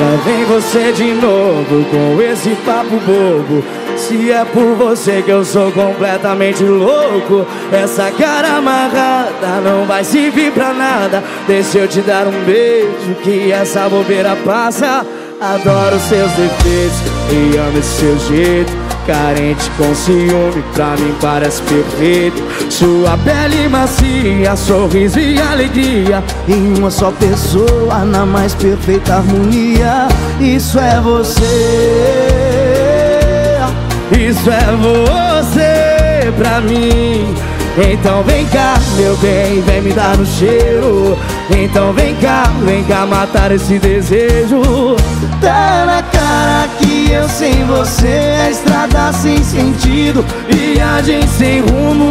em você de novo com esse papo bobo. Se é por você que eu sou completamente louco, essa cara amarrada não vai servir pra nada. Deixa eu te dar um beijo que essa bobeira passa. Adoro seus defeitos e amo esse seu jeito. Carente com ciúme, pra mim parece perfeito. Sua pele macia, sorriso e alegria. Em uma só pessoa, na mais perfeita harmonia. Isso é você. Isso é você pra mim então vem cá, meu bem, vem me dar um cheiro. Então vem cá, vem cá matar esse desejo. Tá na cara que eu sem você é estrada sem sentido. Viagem sem rumo,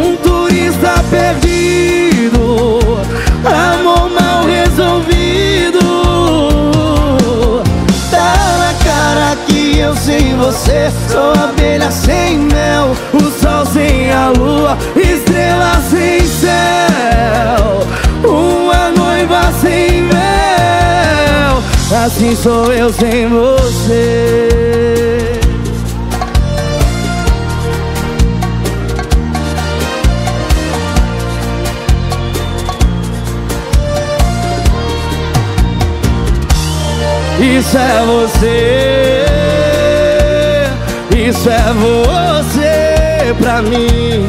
Assim sou eu sem você Isso é você, isso é você pra mim.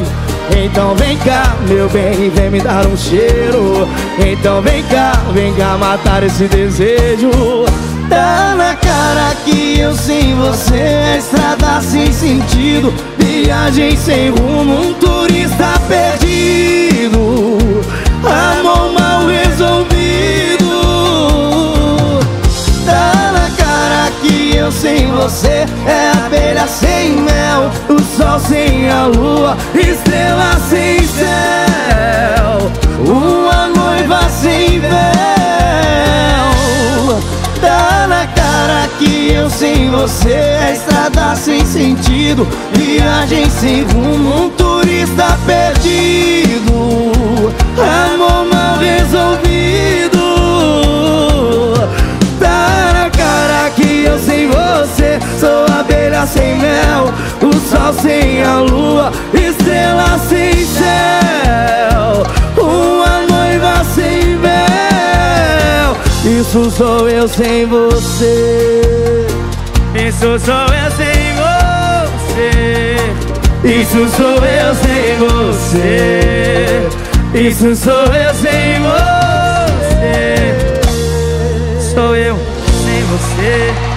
Então vem cá, meu bem, vem me dar um cheiro. Então vem cá, vem cá matar esse desejo. Tá na cara que eu sem você é estrada sem sentido. Viagem sem rumo, um turista perdido. Amor mal resolvido. eu sem você É abelha sem mel sol sem a lua Estrela sem céu. Uma noiva sem véu. Tá na cara que eu sem você É estrada sem sentido. Viagem sem rumo Um turista perdido sem a lua, estrela sem céu, uma noiva sem véu. Isso sou eu sem você. Isso sou eu sem você. Isso sou eu sem você. Isso sou eu sem você. Sou eu sem você.